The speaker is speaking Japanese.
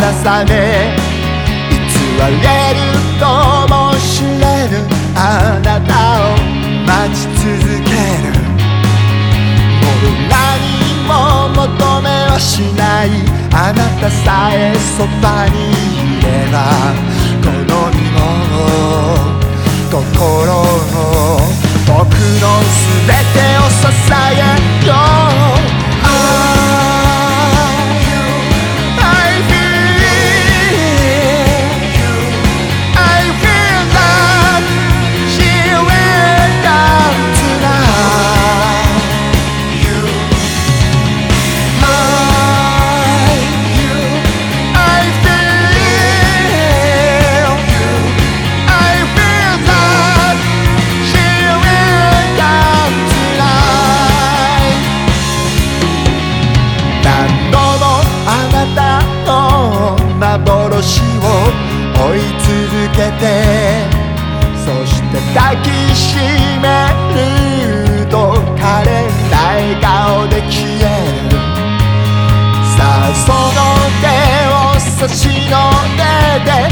ため偽れるとも知れぬあなたを待ち続ける。もう何も求めはしない。あなたさえそばにいればこの身も心も僕の全てを抱きしめると枯れない顔で消える。さあその手を差し伸べて